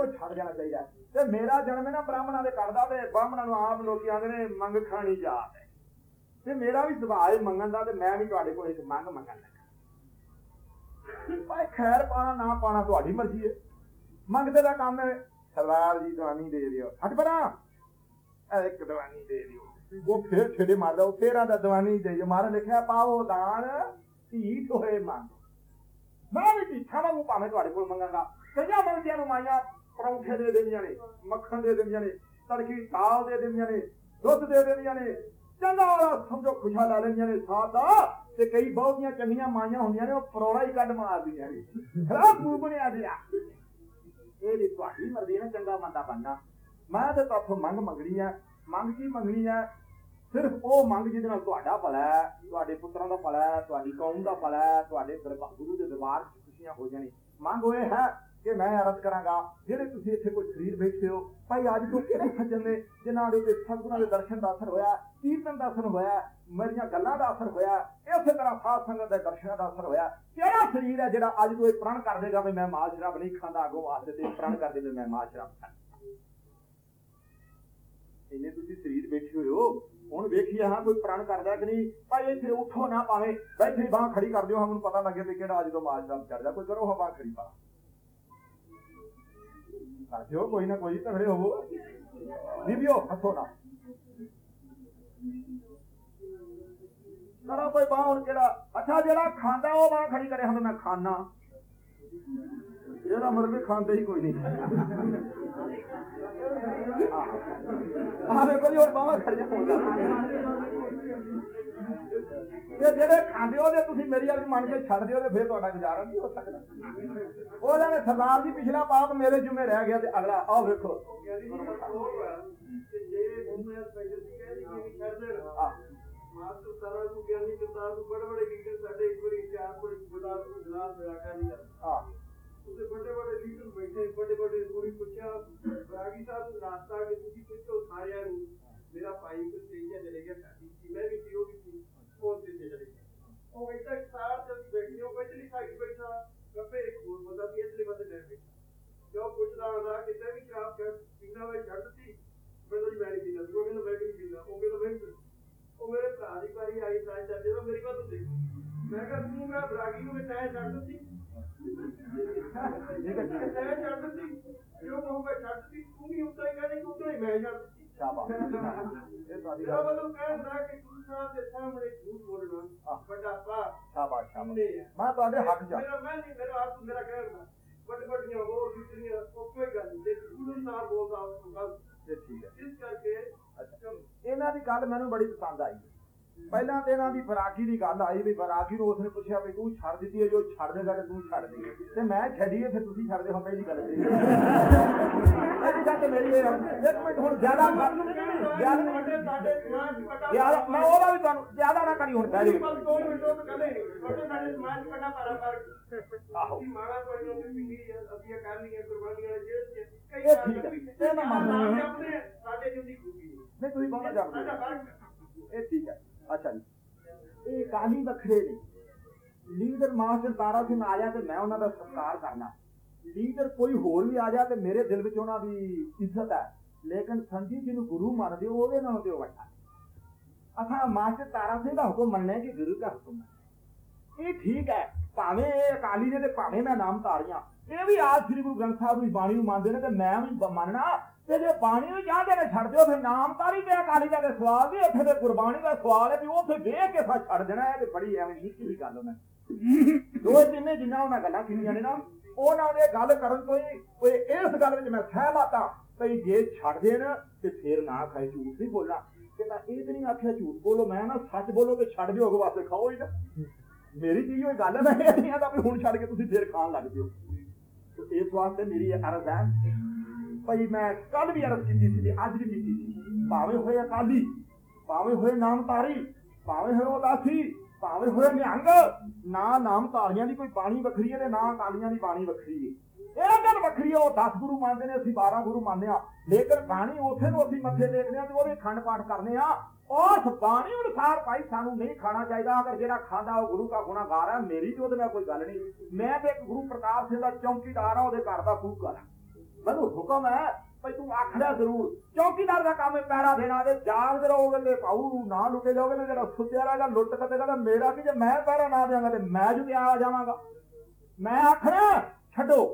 ਕੁਝ ਛੱਡ ਜਾਣਾ ਚਾਹੀਦਾ ਤੇ ਮੇਰਾ ਜਨਮ ਹੈ ਬ੍ਰਾਹਮਣਾਂ ਦੇ ਕਰਦਾ ਤੇ ਬ੍ਰਾਹਮਣਾਂ ਨੂੰ ਆਪ ਲੋਕੀ ਆਂਦੇ ਨੇ, ਮੰਗ ਖਾਣੀ ਜਾਤ ਹੈ ਤੇ ਮੇਰਾ ਵੀ ਸੁਭਾਅ ਹੈ ਮੰਗਣ ਦਾ ਤੇ ਮੈਂ ਵੀ ਤੁਹਾਡੇ ਕੋਲ ਇੱਕ ਮੰਗ ਮੰਗਣ ਲੱਗਾ। ਭਾਈ ਖੈਰ ਪਾਣਾ, ਨਾ ਪਾਣਾ ਤੁਹਾਡੀ ਮਰਜ਼ੀ ਹੈ। ਮੰਗਦੇ ਦਾ ਕੰਮ ਹੈ, ਸਰਦਾਰ ਜੀ ਦਵਾਨੀ ਦੇ ਦਿਓ। ਹਟ ਪਰਾਂ। ਇੱਕ ਦਵਾਨੀ ਦੇ ਦਿਓ। ਉਹ ਫੇਰ ਛੇੜੇ ਮਾਰਦਾ, ਉਹ ਫੇਰਾਂ ਦਾ ਦਵਾਨੀ ਦੇ ਦਿਓ। ਮਾਰ ਲਿਖਿਆ ਪਾਓ ਦਾਨ, ਧੀ ਹੋਏ ਮੰਗ। ਮੈਂ ਵੀ ਢੀਠਾ ਵਾਂਗੂ ਭਾਵੇਂ ਤੁਹਾਡੇ ਕੋਲ ਮੰਗਾਂਗਾ। ਕਈਆਂ ਮੰਗਦਿਆਂ ਨੂੰ ਮਾਈਆਂ ਪਰੌਂਠੇ ਦੇ ਦਿੰਦੀਆਂ ਨੇ, ਮੱਖਣ ਦੇ ਦਿੰਦੀਆਂ ਨੇ, ਤੜਕੀ ਦਾਲ ਦੇ ਦਿੰਦੀਆਂ ਨੇ, ਦੁੱਧ ਦੇ ਦਿੰਦੀਆਂ ਨੇ, ਚੰਗਾ ਵਾਲਾ ਸਮਝੋ ਖੁਸ਼ਾ ਲਾ ਲੈਂਦੀਆਂ ਨੇ ਸਾਥ ਦਾ। ਤੇ ਕਈ ਬਹੁਤੀਆਂ ਚੰਗੀਆਂ ਮਾਈਆਂ ਹੁੰਦੀਆਂ ਨੇ, ਉਹ ਪਰੋੜਾ ਹੀ ਕੱਢ ਮਾਰਦੀਆਂ ਨੇ। ਖਰਾਬ ਮੂੰਹ ਬਣਿਆ ਦਿਆ ਇਹ ਵੀ ਤੁਹਾਡੀ ਮਰਜ਼ੀ ਹੈ, ਚੰਗਾ ਮੰਦਾ ਬਣਨਾ ਮੈਂ ਤੇ ਤੁਹਾਥੋਂ ਮੰਗ ਮੰਗਣੀ ਆ। ਮੰਗ ਕੀ ਮੰਗਣੀ ਆ? ਸਿਰਫ ਉਹ ਮੰਗ ਜਿਹਦੇ ਨਾਲ ਤੁਹਾਡਾ ਭਲਾ ਹੈ, ਤੁਹਾਡੇ ਪੁੱਤਰਾਂ ਦਾ ਭਲਾ ਹੈ, ਤੁਹਾਡੀ ਕੌਮ ਦਾ ਭਲਾ ਹੈ, ਤੁਹਾਡੇ ਗੁਰੂ ਦੇ ਦਰਬਾਰ 'ਚ ਖੁਸ਼ੀਆਂ ਹੋ ਜਾਣੀ। ਮੰਗ ਹੋਏ ਹੈ ਕਿ ਮੈਂ ਅਰਜ਼ ਕਰਾਂਗਾ, ਜਿਹੜੇ ਤੁਸੀਂ ਇੱਥੇ ਕੋਈ ਸਰੀਰ ਬੈਠੇ ਹੋ, ਭਾਈ ਅੱਜ ਤੋਂ ਕਿਹੜੇ ਸੱਜਣ ਨੇ ਜਿਨ੍ਹਾਂ ਦੇ ਉੱਤੇ ਸਤਿਗੁਰਾਂ ਦੇ ਦਰਸ਼ਨ ਦਾ ਅਸਰ ਹੋਇਆ, ਕੀਰਤਨ ਦਾ ਅਸਰ ਹੋਇਆ, ਮੇਰੀਆਂ ਗੱਲਾਂ ਦਾ ਅਸਰ ਹੋਇਆ, ਇਸੇ ਤਰ੍ਹਾਂ ਸਾਧ ਸੰਗਤ ਦੇ ਦਰਸ਼ਨਾਂ ਦਾ ਅਸਰ ਹੋਇਆ। ਕਿਹੜਾ ਸਰੀਰ ਹੈ ਜਿਹੜਾ ਅੱਜ ਤੋਂ ਇਹ ਪ੍ਰਣ ਕਰ ਦੇਗਾ ਵੀ ਮੈਂ ਮਾਲ ਸ਼ਰਾਬ ਨਹੀਂ ਖਾਂਦਾ, ਅੱਗੋਂ ਵਾਸਤੇ ਤੇ ਪ੍ਰਣ ਕਰ ਦੇ ਮੈਂ ਮਾਲ ਸ਼ਰਾਬ ਖਾਂਦਾ। ਇੰਨੇ ਤੁਸੀਂ ਸਰੀਰ ਬੈਠੇ ਹੋਏ ਹੋ, ਹੁਣ ਵੇਖੀਏ ਹਾਂ ਕੋਈ ਪ੍ਰਣ ਕਰਦਾ ਕਿ ਨਹੀਂ, ਭਾਈ ਇੱਥੇ ਉੱਠੋ ਨਾ ਪਾਵੇ ਬੈਠੀ ਬਾਹ ਖੜੀ ਕਰ ਦਿਓ, ਹਾਂ, ਮੈਨੂੰ ਪਤਾ ਲੱਗੇ ਵੀ ਕਿਹੜਾ ਅੱਜ ਤੋਂ ਮਾਲ ਸ਼ਰਾਬ ਚੜਦਾ ਕੋਈ ਕਰੋ ਹਾਂ ਬਾਹ ਖੜੀ ਪਾ ਕਰ ਦਿਓ ਕੋਈ ਨਾ ਕੋਈ ਤਗੜੇ ਹੋਵੋ ਬੀਬੀਓ ਹੱਥੋਂ ਨਾ। ਕਰੋ ਕੋਈ ਬਾਹ ਹੁਣ ਕਿਹੜਾ। ਅੱਛਾ ਜਿਹੜਾ ਖਾਂਦਾ ਉਹ ਬਾਹ ਖੜੀ ਕਰੇ, ਹੁਣ ਮੈਂ ਖਾਣਾ ਇਹਦਾ ਮਤਲਬ ਵੀ ਖਾਂਦੇ ਹੀ ਕੋਈ ਨਹੀਂ। ਆਹ ਵੇਖੋ ਜੀ, ਹੁਣ ਬਾਹਾਂ ਖੜੀਆਂ ਹੋ ਤੇ ਜਿਹੜੇ ਖਾਂਦੇ ਹੋ ਤੇ ਤੁਸੀਂ ਮੇਰੀ ਵਾਲੀ ਮੰਨ ਕੇ ਛੱਡ ਦਿਓ ਤੇ ਫਿਰ ਤੁਹਾਡਾ ਗੁਜ਼ਾਰਾ ਨਹੀਂ ਹੋ ਸਕਦਾ। ਉਹਨਾਂ ਨੇ ਸਰਦਾਰ ਜੀ ਪਿਛਲਾ ਪਾਪ ਮੇਰੇ ਜੁਮੇ ਰਹਿ ਗਿਆ ਤੇ ਅਗਲਾ ਆਹ ਵੇਖੋ। ਆਹ। ਮਾਸਟਰ ਸਾਰਾ ਨੂੰ ਗਿਆਨੀ ਕਿਤਾਬ ਨੂੰ ਬੜੇ ਬੜੇ ਲੀਡਰ ਸਾਡੇ ਇੱਕ ਵਾਰੀ ਚਾਰ ਕੋਈ ਗੁਲਾਬ ਨੂੰ ਗਲਾਸ ਹੋਇਆ ਕਰੀ ਆਹ। ਉਹਦੇ ਵੱਡੇ ਵੱਡੇ ਲੀਡਰ ਬੈਠੇ, ਵੱਡੇ ਵੱਡੇ ਕੋਈ ਪੁੱਛਿਆ, ਰਾਗੀ ਸਾਹਿਬ ਨੂੰ ਰਾਸਤਾ ਕਿ ਤੁਸੀਂ ਪੁੱਛੋ ਸਾਰਿਆਂ ਨੂੰ ਮੇਰਾ ਭਾਈ ਕੋ ਸਟੇਜਾਂ ਚਲੇ ਗਿਆ ਸਾਡੀ ਸੀ ਮੈਂ ਵੀ ਸੀ, ਉਹ ਵੀ ਸੀ, ਉਹ ਸਟੇਜਾਂ ਚਲੇ ਗਿਆ। ਉਹ ਇੱਥੇ ਸਾਰ ਜਦ ਬੈਠੇ ਉਹ ਪਿਛਲੀ ਸਾਈਡ ਬੈਠਾ ਗੱਪੇ ਇੱਕ ਹੋਰ ਬੰਦਾ ਵੀ ਇਸਲੇ ਬੰਦੇ ਲੈ ਬੈਠਾ ਜੋ ਪੁੱਛਦਾ ਹੁੰਦਾ ਕਿਤੇ ਵੀ ਸ਼ਰਾਬ ਕਰ ਪੀਣਾ ਹੋਵੇ ਛੱਡ ਦਿੱਤੀ? ਮੈਂ ਤਾਂ ਮੈਂ ਨਹੀਂ ਪੀਂਦਾ ਉਹ ਕਹਿੰਦਾ, ਮੈਂ ਨਹੀਂ ਪੀਂਦਾ? ਉਹ ਕਹਿੰਦਾ, ਮੈਂ ਉਹ ਮੇਰੇ ਭਰਾ ਦੀ ਵਾਰੀ ਆਈ, ਤਾਂ ਚਾਚੇ ਮੇਰੀ ਗੱਲ ਦੇਖ। ਮੈਂ ਕਿਹਾ, ਤੂੰ ਮੈਂ ਬਰਾਗੀ ਨੂੰ ਮੈਂ ਤੈਅ ਛੱਡ ਦਿੱਤੀ? ਠੀਕ ਹੈ ਠੀਕ ਹੈ ਛੱਡ ਦਿੱਤੀ ਜੋ ਕਹੂੰਗਾ ਛੱਡ ਦਿੱਤੀ ਤੂੰ ਵੀ ਉੱਦਾਂ ਹੀ ਕਹਿੰਦੇ ਕਿ ਉੱਦਾਂ ਹੀ ਮੈਂ ਛੱਡ ਦਿੱਤੀ ਸ਼ਾਬਾਸ਼ ਇਹ ਤੁਹਾਡੀ ਮੇਰਾ ਗੱਲ ਮਤਲਬ ਕਹਿਣਾ ਕਿ ਗੁਰੂ ਸਾਹਿਬ ਦੇ ਸਾਹਮਣੇ ਝੂਠ ਬੋਲਣਾ ਵੱਡਾ ਪਾਪ ਸ਼ਾਬਾਸ਼ ਸ਼ਾਬਾਸ਼ ਮੈਂ ਤੁਹਾਡੇ ਹੱਕ ਚ ਮੇਰਾ ਮੈਂ ਨਹੀਂ ਮੇਰਾ ਹੱਥ ਮੇਰਾ ਕਹਿਣਾ ਵੱਡ ਵੱਡੀਆਂ ਹੋਰ ਦੂਸਰੀਆਂ ਕੋਈ ਗੱਲ ਨਹੀਂ ਜੇ ਗੁਰੂ ਸਾਹਿਬ ਬੋਲਦਾ ਉਹ ਗੱਲ ਇਹ ਠੀਕ ਹੈ। ਇਸ ਕਰਕੇ ਅੱਛਾ। ਇਹਨਾਂ ਦੀ ਗੱਲ ਮੈਨੂੰ ਬੜੀ ਪਸੰਦ ਆਈ। ਪਹਿਲਾਂ ਤੇ ਇਹਨਾਂ ਦੀ ਫਰਾਕੀ ਦੀ ਗੱਲ ਆਈ ਵੀ ਫਰਾਕੀ ਨੂੰ ਉਸਨੇ ਪੁੱਛਿਆ ਵੀ ਤੂੰ ਛੱਡ ਦਿੱਤੀ ਹੈ ਜੋ ਛੱਡ ਦੇਗਾ ਤੇ ਤੂੰ ਛੱਡ ਦੇ ਤੇ ਮੈਂ ਛੱਡੀਏ ਫਿਰ ਤੁਸੀਂ ਛੱਡ ਦੇ ਹੋ ਪਹਿਲੀ ਗੱਲ ਤੇ ਇਹਦੀ ਗੱਲ ਤੇ ਮੇਰੀ। ਇੱਕ ਮਿੰਟ ਹੁਣ ਜ਼ਿਆਦਾ ਪਟਾ ਜ਼ਿਆਦਾ ਮੈਂ ਉਹਦਾ ਵੀ ਤੁਹਾਨੂੰ ਜ਼ਿਆਦਾ ਨਾ ਕਰੀ ਹੁਣ ਬਸ ਦੋ ਮਿੰਟ ਉਹ ਕਹਿੰਦੇ ਵੱਡੇ ਸਾਡੇ ਸਮਾਜ ਪਟਾ ਪਾਰਾ ਪਰ ਆਹੋ। ਅਸੀਂ ਮਾੜਾ ਕੋਈ ਨੂੰ ਵੀ ਅਸੀਂ ਇਹ ਕਰਨੀਆਂ ਕੁਰਬਾਨੀਆਂ ਜੇਲ੍ਹ ਚ ਕਈ ਇਹ ਠੀਕ ਹੈ। ਇਹ ਮੈਂ ਮੰਨਦਾ। ਆਪਣੇ ਸਾਡੇ ਜਿੰਦੀ ਖੂਬੀ ਹੈ ਨਹੀਂ ਤੁਸੀਂ ਬਹੁਤ ਜਾਣਦੇ ਇਹ ਕਾਲੀ ਨੇ ਲੀਡਰ ਮਾਸਟਰ ਤਾਰਾ ਸਿੰਘ ਆ ਜਾ ਤੇ ਮੈਂ ਉਹਨਾਂ ਦਾ ਸਤਿਕਾਰ ਕਰਨਾ। ਲੀਡਰ ਕੋਈ ਹੋਰ ਵੀ ਆ ਜਾ ਤੇ ਮੇਰੇ ਦਿਲ ਵਿੱਚ ਉਹਨਾਂ ਦੀ ਇੱਜ਼ਤ ਹੈ। ਲੇਕਿਨ ਸੰਜੀਤ ਜੀ ਗੁਰੂ ਮੰਨਦੇ ਹੋ, ਉਹਦੇ ਨਾਲੋਂ ਤੇ ਵੱਡਾ। ਅਸਾਂ ਮਾਸਟਰ ਤਾਰਾ ਸਿੰਘ ਦਾ ਹੁਕਮ ਮੰਨਣਾ ਕਿ ਗੁਰੂ ਦਾ ਹੁਕਮ ਹੈ ਇਹ ਠੀਕ ਹੈ, ਭਾਵੇਂ ਇਹ ਅਕਾਲੀ ਨੇ ਤੇ ਭਾਵੇਂ ਮੈਂ ਨਾਮ ਧਾਰੀਆਂ ਇਹ ਵੀ ਆਜ ਸ੍ਰੀ ਗੁਰੂ ਗ੍ਰੰਥ ਸਾਹਿਬ ਦੀ ਬਾਣੀ ਨੂੰ ਮੰਨਦੇ ਨੇ ਤੇ ਮੈਂ ਵੀ ਮੰਨਣਾ ਤੇ ਜੇ ਬਾਣੀ ਨੂੰ ਚਾਹਦੇ ਨੇ ਛੱਡ ਦਿਓ, ਫਿਰ ਨਾਮ ਤੇ ਅਕਾਲੀ ਦਾ ਸਵਾਲ ਵੀ, ਇੱਥੇ ਤੇ ਗੁਰਬਾਣੀ ਦਾ ਸਵਾਲ ਹੈ ਵੀ ਉੱਥੇ ਵੇਖ ਕੇ ਸਾ ਛੱਡ ਦੇਣਾ ਇਹ ਤੇ ਬੜੀ ਐਵੇਂ ਨਿੱਕੀ ਜਿਹੀ ਗੱਲ ਉਹਨਾਂ ਦੋ। ਜਿੰਨੇ ਜਿੰਨਾ ਉਹਨਾਂ ਗੱਲਾਂ ਕੀਤੀਆਂ ਨੇ ਨਾ, ਉਹਨਾਂ ਦੇ ਗੱਲ ਕਰਨ ਤੋਂ ਹੀ ਕੋਈ ਇਸ ਗੱਲ ਵਿੱਚ ਮੈਂ ਸਹਿਮਤ ਹਾਂ ਭਈ ਜੇ ਛੱਡ ਦੇਣ ਤੇ ਫੇਰ ਨਾ ਖਾਏ, ਝੂਠ ਨਹੀਂ ਬੋਲਣਾ। ਕਿ ਮੈਂ ਇਹ ਤੇ ਨਹੀਂ ਆਖਿਆ, ਝੂਠ ਬੋਲੋ, ਮੈਂ ਨਾ ਸੱਚ ਬੋਲੋ ਤੇ ਛੱਡ ਦਿਓ ਅਗੋ ਵਾਸਤੇ ਖਾਓ ਹੀ ਨਾ ਮੇਰੀ ਚੀਜ਼ ਹੋਈ ਗੱਲ ਮੈਂ ਇਹ ਨਹੀਂ ਆਦਾ ਵੀ ਹੁਣ ਛੱਡ ਕੇ ਤੁਸੀਂ ਫੇਰ ਖਾਣ ਲੱਗ ਜਿਓ। ਇਸ ਵਾਸਤੇ ਮੇਰੀ ਅਰਜ਼ ਹੈ ਭਾਈ, ਮੈਂ ਕੱਲ ਵੀ ਅਰਜ਼ ਕੀਤੀ ਸੀ ਤੇ ਅੱਜ ਵੀ ਕੀਤੀ ਸੀ। ਭਾਵੇਂ ਹੋਏ ਅਕਾਲੀ, ਭਾਵੇਂ ਹੋਏ ਨਾਮਧਾਰੀ, ਭਾਵੇਂ ਹੋਏ ਉਦਾਸੀ, ਭਾਵੇਂ ਹੋਏ ਨਿਹੰਗ, ਨਾ ਨਾਮਧਾਰੀਆਂ ਦੀ ਕੋਈ ਬਾਣੀ ਵੱਖਰੀ ਹੈ ਤੇ ਨਾ ਅਕਾਲੀਆਂ ਦੀ ਬਾਣੀ ਵੱਖਰੀ ਹੈ। ਇਹ ਗੱਲ ਵੱਖਰੀ ਹੈ, ਉਹ 10 ਗੁਰੂ ਮੰਨਦੇ ਨੇ, ਅਸੀਂ 12 ਗੁਰੂ ਮੰਨਦੇ ਆ ਲੇਕਿਨ ਬਾਣੀ ਉਥੇ ਨੂੰ ਅਸੀਂ ਮੱਥੇ ਟੇਕਦੇ ਆ ਤੇ ਉਹਦੇ ਖੰਡ ਪਾਠ ਕਰਨੇ ਆ ਉਸ ਬਾਣੀ ਅਨੁਸਾਰ ਭਾਈ, ਸਾਨੂੰ ਨਹੀਂ ਖਾਣਾ ਚਾਹੀਦਾ। ਅਗਰ ਜਿਹੜਾ ਖਾਂਦਾ ਉਹ ਗੁਰੂ ਦਾ ਗੁਨਾਹਗਾਰ ਹੈ, ਮੇਰੀ ਤੇ ਉਹਦੇ ਨਾਲ ਕੋਈ ਗੱਲ ਨਹੀਂ। ਮੈਂ ਤੇ ਇੱਕ ਗੁਰੂ ਪ੍ਰਤਾਪ ਸਿੰਘ ਦਾ ਚੌਂਕੀਦਾਰ ਆ ਉਹਦੇ ਘਰ ਦਾ ਕੂਕਰ ਆ ਮੈਨੂੰ ਹੁਕਮ ਹੈ ਭਈ ਤੂੰ ਆਖੜਾ ਜ਼ਰੂਰ ਚੌਕੀਦਾਰ ਦਾ ਕੰਮ ਹੈ ਪਹਿਰਾ ਦੇਣਾ ਤੇ ਜਾਗਦੇ ਰਹੋਗੇ ਤੇ ਭਾਊ ਨਾ ਲੁੱਟੇ ਜਾਓਗੇ ਤੇ ਜਿਹੜਾ ਸੁੱਤਿਆ ਰਹੇਗਾ, ਲੁੱਟ ਕੇ ਤੇ ਮੇਰਾ ਕੀ ਜੇ ਮੈਂ ਪਹਿਰਾ ਨਾ ਦਿਆਂਗਾ ਤੇ ਮੈਂ ਜੁ ਆ ਜਾਵਾਂਗਾ। ਮੈਂ ਆਖਣਾ ਛੱਡੋ।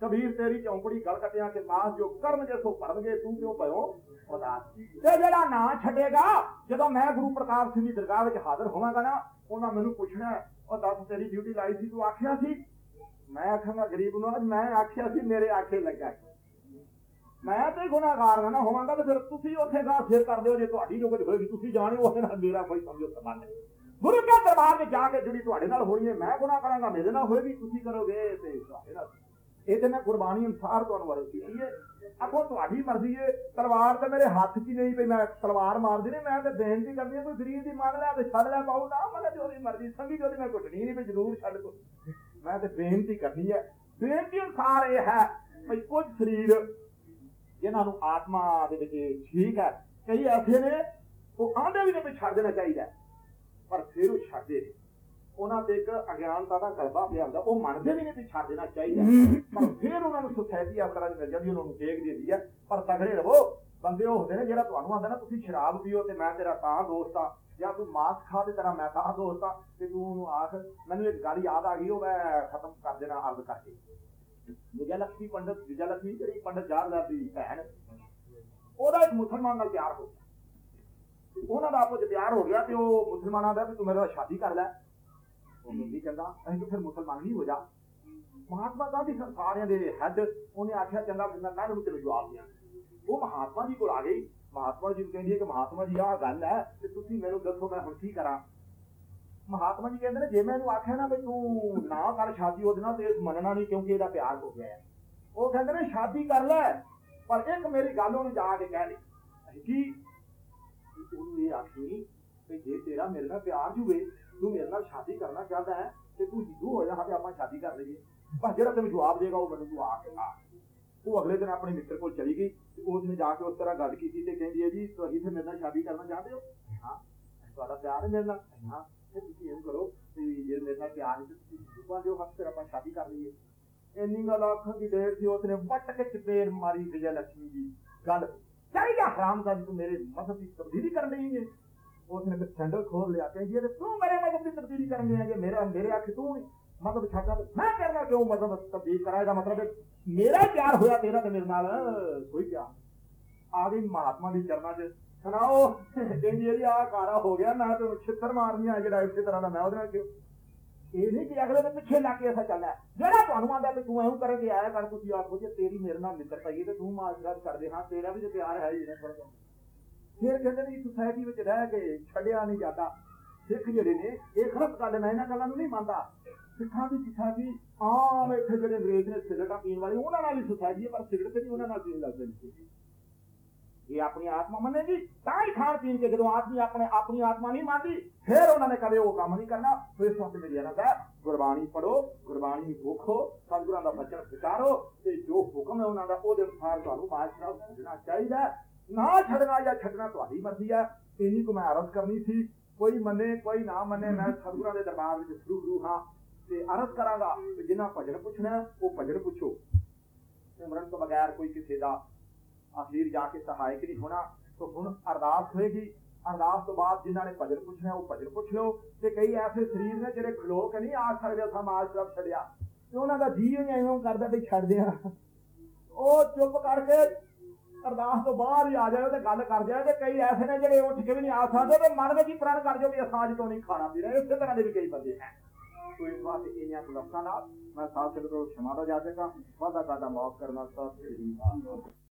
ਕਬੀਰ ਤੇਰੀ ਚੌਂਕੜੀ ਗਲ ਕੱਟਿਆ ਕੇ ਪਾਸ ਜੋ ਕਰਨਗੇ ਸੋ ਭਰਨਗੇ, ਤੂੰ ਕਿਉਂ ਪਇਓ ਉਦਾਸ ਤੇ ਜਿਹੜਾ ਨਾ ਛੱਡੇਗਾ, ਜਦੋਂ ਮੈਂ ਗੁਰੂ ਪ੍ਰਤਾਪ ਸਿੰਘ ਦੀ ਦਰਗਾਹ ਵਿੱਚ ਹਾਜ਼ਰ ਹੋਵਾਂਗਾ ਨਾ, ਉਹਨਾਂ ਮੈਨੂੰ ਪੁੱਛਣਾ ਉਹ ਦੱਸ ਤੇਰੀ ਡਿਊਟੀ ਲਾਈ ਸੀ, ਤੂੰ ਆਖਿਆ ਸੀ ਮੈਂ ਆਖਾਂਗਾ ਗਰੀਬ ਨੂੰ ਅੱਜ ਮੈਂ ਆਖਿਆ ਸੀ ਮੇਰੇ ਆਖੇ ਲੱਗਾ। ਮੈਂ ਤੇ ਗੁਨਾਹਗਾਰ ਨਾ, ਹੋਵਾਂਗਾ ਤੇ ਫਿਰ ਤੁਸੀਂ ਉੱਥੇ ਗਾ ਸਿਰ ਕਰਦੇ ਹੋ, ਜੇ ਤੁਹਾਡੀ ਜੋ ਕੁਝ ਹੋਏਗੀ, ਤੁਸੀਂ ਜਾਣਿਓ, ਉਹਦੇ ਨਾਲ ਮੇਰਾ ਕੋਈ ਸਮਝੋ ਸੰਬੰਧ ਨਹੀਂ ਗੁਰੂ ਕੇ ਦਰਬਾਰ ਵਿੱਚ ਜਾ ਕੇ ਜਿਹੜੀ ਤੁਹਾਡੇ ਨਾਲ ਹੋਣੀ ਹੈ, ਮੈਂ ਗੁਨਾਹ ਕਰਾਂਗਾ, ਮੇਰੇ ਨਾਲ ਹੋਏਗੀ, ਤੁਸੀਂ ਕਰੋਗੇ ਤੇ ਤੁਹਾਡੇ ਨਾਲ। ਇਹ ਤੇ ਮੈਂ ਕੁਰਬਾਨੀ ਅਨਸਾਰ ਤੁਹਾਨੂੰ ਵਰਤ ਕੀਤੀ ਹੈ। ਆਪੋ ਤੁਹਾਡੀ ਮਰਜ਼ੀ ਹੈ, ਤਲਵਾਰ ਤੇ ਮੇਰੇ ਹੱਥ 'ਚ ਹੀ ਨਹੀਂ ਪਈ, ਮੈਂ ਤਲਵਾਰ ਮਾਰਦੀ ਨਹੀਂ, ਮੈਂ ਤੇ ਬੇਨਤੀ ਕਰਦੀ ਹਾਂ, ਕੋਈ ਗਰੀਬ ਦੀ ਮੰਨ ਲੈ ਤੇ ਛੱਡ ਲੈ, ਪਾਉ ਨਾ ਮੈਂ ਤੇ ਉਹਦੀ ਮਰਜ਼ੀ, ਸੰਗੀ ਜੋ ਮੈਂ ਘੁੱਟਣੀ ਨਹੀਂ ਵੀ ਜ਼ਰੂਰ ਛੱਡ ਦੋ। ਮੈਂ ਤੇ ਬੇਨਤੀ ਕਰਨੀ ਹੈ, ਬੇਨਤੀ ਅਨਸਾਰ ਇਹ ਹੈ ਭਈ ਕੁਝ ਸਰੀਰ ਜਿਨ੍ਹਾਂ ਨੂੰ ਆਤਮਾ ਦੇ ਵਿੱਚ ਠੀਕ ਹੈ, ਕਈ ਐਸੇ ਨੇ ਉਹ ਆਂਦੇ ਵੀ ਨੇ ਵੀ ਛੱਡ ਦੇਣਾ ਚਾਹੀਦਾ ਪਰ ਫਿਰ ਉਹ ਛੱਡਦੇ ਨੇ। ਉਹਨਾਂ ਤੇ ਇੱਕ ਅਗਿਆਨਤਾ ਦਾ ਗਲਬਾ ਪਿਆ ਹੁੰਦਾ, ਉਹ ਮੰਨਦੇ ਵੀ ਨੇ ਵੀ ਛੱਡ ਦੇਣਾ ਚਾਹੀਦਾ ਪਰ ਫਿਰ ਉਹਨਾਂ ਨੂੰ ਸੁਸਾਇਟੀ ਆ ਤਰ੍ਹਾਂ ਦੀ ਮਿਲ ਉਹਨਾਂ ਨੂੰ ਟੇਕ ਦਿੰਦੀ ਹੈ ਪਰ ਤਗੜੇ ਰਹੋ। ਬੰਦੇ ਉਹ ਹੁੰਦੇ ਨੇ ਜਿਹੜਾ ਤੁਹਾਨੂੰ ਆਂਦਾ ਨਾ, ਤੁਸੀਂ ਸ਼ਰਾਬ ਪੀਓ ਤੇ ਮੈਂ ਤੇਰਾ ਤਾਂ ਦੋਸਤ ਆ ਜਾਂ ਤੂੰ ਮਾਸ ਖਾ ਤੇ ਤੇਰਾ ਮੈਸਾਜ ਹੋਤਾ ਤੇ, ਤੂੰ ਉਹਨੂੰ ਆਖ, ਮੈਨੂੰ ਇੱਕ ਗੱਲ ਯਾਦ ਆ ਗਈ, ਉਹ ਮੈਂ ਖਤਮ ਕਰ ਦੇਣਾ ਅਰਧ ਕਰਕੇ। ਵਿਜੈ ਲక్ష్ਮੀ ਪੰਡਤ ਵਿਜੈ ਲక్ష్ਮੀ ਜਿਹੜੀ ਪੰਡਤ ਜਾਰ ਦਾ ਦੀ ਭੈਣ, ਉਹਦਾ ਇੱਕ ਮੁਸਲਮਾਨ ਨਾਲ ਪਿਆਰ ਹੋ ਗਿਆ। ਉਹਨਾਂ ਦਾ ਆਪਸ ਵਿੱਚ ਪਿਆਰ ਹੋ ਗਿਆ ਤੇ ਉਹ ਮੁਸਲਮਾਨਾਂ ਦਾ ਵੀ ਤੂੰ ਮੇਰੇ ਨਾਲ ਸ਼ਾਦੀ ਕਰ ਲੈ। ਉਹ ਨਹੀਂ ਕਹਿੰਦਾ ਅਸੀਂ ਤਾਂ ਫਿਰ ਮੁਸਲਮਾਨ ਨਹੀਂ ਹੋ ਜਾ। ਮਹਾਤਮਾ ਗਾਂਧੀ ਸਾਰਿਆਂ ਦੇ ਹੈਡ ਉਹਨੇ ਆਖਿਆ, ਚੰਗਾ ਫਿਰ ਮੈਂ ਨੂੰ ਤੈਨੂੰ ਜਵਾਬ ਦਿਆਂ। ਉਹ ਮਹਾਤਮਾ ਜੀ ਕੋਲ ਆ ਗਈ। ਮਹਾਤਮਾ ਜੀ ਨੂੰ ਕਹਿੰਦੀ ਹੈ ਕਿ ਮਹਾਤਮਾ ਜੀ, ਆਹ ਗੱਲ ਹੈ ਤੇ ਤੁਸੀਂ ਮੈਨੂੰ ਦੱਸੋ ਮੈਂ ਹੁਣ ਕੀ ਕਰਾਂ। ਮਹਾਤਮਾ ਜੀ ਕਹਿੰਦੇ ਨੇ, ਜੇ ਮੈਂ ਇਹਨੂੰ ਆਖਿਆ ਨਾ ਵੀ ਤੂੰ ਨਾ ਕਰ ਸ਼ਾਦੀ ਉਹਦੇ ਨਾਲ ਤੇ ਮੰਨਣਾ ਨਹੀਂ ਕਿਉਂਕਿ ਇਹਦਾ ਪਿਆਰ ਹੋ ਗਿਆ ਉਹ ਕਹਿੰਦੇ ਨੇ, ਸ਼ਾਦੀ ਕਰ ਲੈ, ਪਰ ਇੱਕ ਮੇਰੀ ਗੱਲ ਉਹਨੂੰ ਜਾ ਕੇ ਕਹਿ ਦੇ। ਅਸੀਂ ਕੀ? ਕਿ ਤੂੰ ਇਹ ਆਖੀ ਕਿ ਜੇ ਤੇਰਾ ਮੇਰੇ ਨਾਲ ਪਿਆਰ ਜੂਵੇ ਤੂੰ ਮੇਰੇ ਨਾਲ ਸ਼ਾਦੀ ਕਰਨਾ ਚਾਹਦਾ ਹੈ ਤੇ ਤੂੰ ਜਿੱਦੂ ਹੋ ਜਾ ਤੇ ਆਪਾਂ ਸ਼ਾਦੀ ਕਰ ਲਈਏ। ਪਰ ਜਿਹੜਾ ਤੈਨੂੰ ਜਵਾਬ ਦੇਗਾ, ਉਹ ਮੈਨੂੰ ਤੂੰ ਆ ਕੇ ਆ ਉਹ ਅਗਲੇ ਦਿਨ ਆਪਣੇ ਮਿੱਤਰ ਕੋਲ ਚਲੀ ਗਈ। ਤੇ ਉਸਨੇ ਜਾ ਕੇ ਉਸ ਤਰ੍ਹਾਂ ਗੱਲ ਕੀਤੀ ਤੇ ਕਹਿੰਦੀ ਹੈ ਜੀ ਤੁਸੀਂ ਫਿਰ ਮੇਰੇ ਨਾਲ ਸ਼ਾਦੀ ਕਰਨਾ ਚਾਹਦੇ ਹੋ? ਹਾਂ ਤੁਹਾਡਾ ਪਿਆਰ ਹੈ ਮੇਰੇ ਨਾਲ। ਹਾਂ, ਤੇ ਤੁਸੀਂ ਇਹ ਕਰੋ ਤੇ ਜੇ ਮੇਰੇ ਨਾਲ ਪਿਆਰ ਹੈ ਤੁਸੀਂ ਹਿੰਦੂ ਬਣ ਜਾਓ ਫਿਰ ਆਪਾਂ ਸ਼ਾਦੀ ਕਰ ਲਈਏ। ਇੰਨੀ ਗੱਲ ਆਖਣ ਦੀ ਦੇਰ ਸੀ, ਉਸਨੇ ਵੱਟ ਕੇ ਚਪੇੜ ਮਾਰੀ ਵਿਜੈ ਲక్ష్ਮੀ ਜੀ ਗੱਲ। ਚਾਹੀਦਾ ਹਰਾਮ ਦਾ ਤੂੰ ਮੇਰੇ ਮਜ਼ਹਬ ਦੀ ਤਬਦੀਲੀ ਕਰਨ ਲਈ ਹੈ ਉਸਨੇ ਫਿਰ ਸੈਂਡਲ ਖੋਲ ਲਿਆ, ਕਹਿੰਦੀ ਹੈ, ਤੂੰ ਮੇਰੇ ਮਜ਼ਹਬ ਦੀ ਤਬਦੀਲੀ ਕਰਨ ਲਈ ਹੈ ਜੇ ਮੇਰਾ, ਮੇਰੇ ਅੱਖ ਤੂੰ ਨਹੀਂ ਮਤਲਬ ਛੱਡਦਾ ਮੈਂ ਕਰਨਾ ਕਿਉਂ ਮਤਲਬ ਤਬਦੀਲ ਕਰਾਂ? ਇਹਦਾ ਮਤਲਬ ਹੈ ਮੇਰਾ ਪਿਆਰ ਹੋਇਆ ਤੇਰਾ ਤੇ ਮੇਰੇ ਨਾਲ। ਕੋਈ ਪਿਆਰ ਆ ਗਈ ਮਹਾਤਮਾ ਦੀ ਚਰਨਾਂ 'ਚ। ਸੁਣਾਓ ਕਹਿੰਦੀ ਹੈ ਜੀ ਕਾਰਾ ਹੋ ਗਿਆ ਮੈਂ ਤੇ ਛਿੱਤਰ ਮਾਰਨੀ ਆ ਜਿਹੜਾ ਇਸੇ ਤਰ੍ਹਾਂ ਦਾ ਮੈਂ ਉਹਦੇ ਨਾਲ ਕਿਉਂ? ਇਹ ਨਹੀਂ ਕਿ ਅਗਲੇ ਦੇ ਪਿੱਛੇ ਲੱਗ ਕੇ ਐਸਾ ਚੱਲਦਾ ਜਿਹੜਾ ਤੁਹਾਨੂੰ ਆਂਦਾ ਕਿ ਤੂੰ ਐਂ ਕਰਕੇ ਆਇਆ ਕਰ, ਤੁਸੀਂ ਆਖੋ ਜੇ, ਤੇਰੀ ਮੇਰੇ ਨਾਲ ਮਿੱਤਰਤਾ ਹੀ ਹੈ ਤੇ ਤੂੰ ਮਾਸ਼ਰਾਤ ਕਰਦੇ ਹਾਂ। ਤੇਰਾ ਵੀ ਤੇ ਪਿਆਰ ਹੈ ਹੀ ਨਾ ਫ਼ਰਕ ਫਿਰ ਕਹਿੰਦੇ ਨੇ ਸੁਸਾਇਟੀ ਵਿੱਚ ਰਹਿ ਕੇ ਛੱਡਿਆ ਨਹੀਂ ਜਾਂਦਾ। ਸਿੱਖ ਜਿਹੜੇ ਨੇ, ਇਹ ਖਰਬ ਗੱਲ ਮੈਂ ਇਹਨਾਂ ਗੱਲਾਂ ਨੂੰ ਨਹੀਂ ਮੰਨਦਾ। ਸਿੱਖਾਂ ਦੀ ਸੁਸਾਇਟੀ ਆਮ ਇੱਥੇ ਜਿਹੜੇ ਅੰਗਰੇਜ਼ ਨੇ ਸਿਗਰਟਾਂ ਪੀਣ ਵਾਲੇ, ਉਹਨਾਂ ਨਾਲ ਹੀ ਸੁਸਾਇਟੀ ਪਰ ਸਿਗਰਟ ਨਹੀਂ ਉਹਨਾਂ ਨਾਲ ਪੀਣ ਲੱਗਦੇ ਨੇ ਇਹ ਆਪਣੀ ਆਤਮਾ ਮੰਨੇਗੀ, ਤਾਂ ਹੀ ਖਾਣ ਪੀਣ ਕੇ ਜਦੋਂ ਆਦਮੀ ਆਪਣੇ ਆਪਣੀ ਆਤਮਾ ਨਹੀਂ ਮੰਨਦੀ, ਫਿਰ ਉਹਨਾਂ ਨੇ ਕਦੇ ਉਹ ਕੰਮ ਨਹੀਂ ਕਰਨਾ। ਫਿਰ ਸੰਤ ਮੇਰੀ ਨਾ ਕਹੇ ਗੁਰਬਾਣੀ ਪੜੋ ਗੁਰਬਾਣੀ ਭੁੱਖੋ ਸਤਿਗੁਰਾਂ ਦਾ ਬਚਨ ਵਿਚਾਰੋ ਤੇ ਜੋ ਹੁਕਮ ਹੈ ਉਹਨਾਂ ਦਾ, ਉਹਦੇ ਅਨੁਸਾਰ ਤੁਹਾਨੂੰ ਮਾਸ਼ਰਾ ਸਮਝਣਾ ਚਾਹੀਦਾ ਨਾ ਛੱਡਣਾ ਜਾਂ ਛੱਡਣਾ ਤੁਹਾਡੀ ਮਰਜ਼ੀ ਹੈ, ਇੰਨੀ ਕੁ ਮੈਂ ਅਰਜ਼ ਕਰਨੀ ਸੀ, ਕੋਈ ਮੰਨੇ, ਕੋਈ ਨਾ ਮੰਨੇ, ਮੈਂ ਸਤਿਗੁਰਾਂ ਦੇ ਦਰਬਾਰ ਵਿੱਚ ਫਰੂ ਫਰੂ ਹਾਂ। ਤੇ ਅਰਜ਼ ਕਰਾਂਗਾ ਕਿ ਜਿਨ੍ਹਾਂ ਭਜਨ ਪੁੱਛਣਾ ਉਹ ਭਜਨ ਪੁੱਛੋ। ਸਿਮਰਨ ਤੋਂ ਬਗੈਰ ਕੋਈ ਕਿਸੇ ਦਾ ਅਖੀਰ ਜਾ ਕੇ ਸਹਾਇਕ ਨਹੀਂ ਹੋਣਾ। ਤਾਂ ਹੁਣ ਅਰਦਾਸ ਹੋਏਗੀ। ਅਰਦਾਸ ਤੋਂ ਬਾਅਦ ਜਿਨ੍ਹਾਂ ਨੇ ਭਜਨ ਪੁੱਛਣਾ ਉਹ ਭਜਨ ਪੁੱਛ ਲਓ। ਤੇ ਕਈ ਐਸੇ ਸਰੀਰ ਨੇ ਜਿਹੜੇ ਖਲੋ ਕੇ ਨਹੀਂ ਆ ਸਕਦੇ ਸਮਾਜ ਤਰਫ ਛੱਡਿਆ। ਤੇ ਉਹਨਾਂ ਦਾ ਜੀ ਹੀ ਐਵੇਂ ਕਰਦਾ ਵੀ ਛੱਡ ਦਿਆਂ ਉਹ ਚੁੱਪ ਕਰਕੇ ਅਰਦਾਸ ਤੋਂ ਬਾਹਰ ਹੀ ਆ ਜਾਏ ਤੇ ਗੱਲ ਕਰ ਜਾਏ ਤੇ ਕਈ ਐਸੇ ਨੇ ਜਿਹੜੇ ਉੱਠ ਕੇ ਵੀ ਨਹੀਂ ਆ ਸਕਦੇ, ਤੇ ਮਨ ਵਿੱਚ ਹੀ ਪ੍ਰਣ ਕਰ ਜਾਓ ਵੀ ਅਸਾਂ ਤੋਂ ਨਹੀਂ ਖਾਣਾ ਪੀਣਾ। ਇਸੇ ਤਰ੍ਹਾਂ ਦੇ ਵੀ ਕਈ ਬੰਦੇ ਹੈ। ईश्वर इन्हें आप लक्षण आप मैं साथ चलकर क्षमा याचका वादा काटा माफ करना सब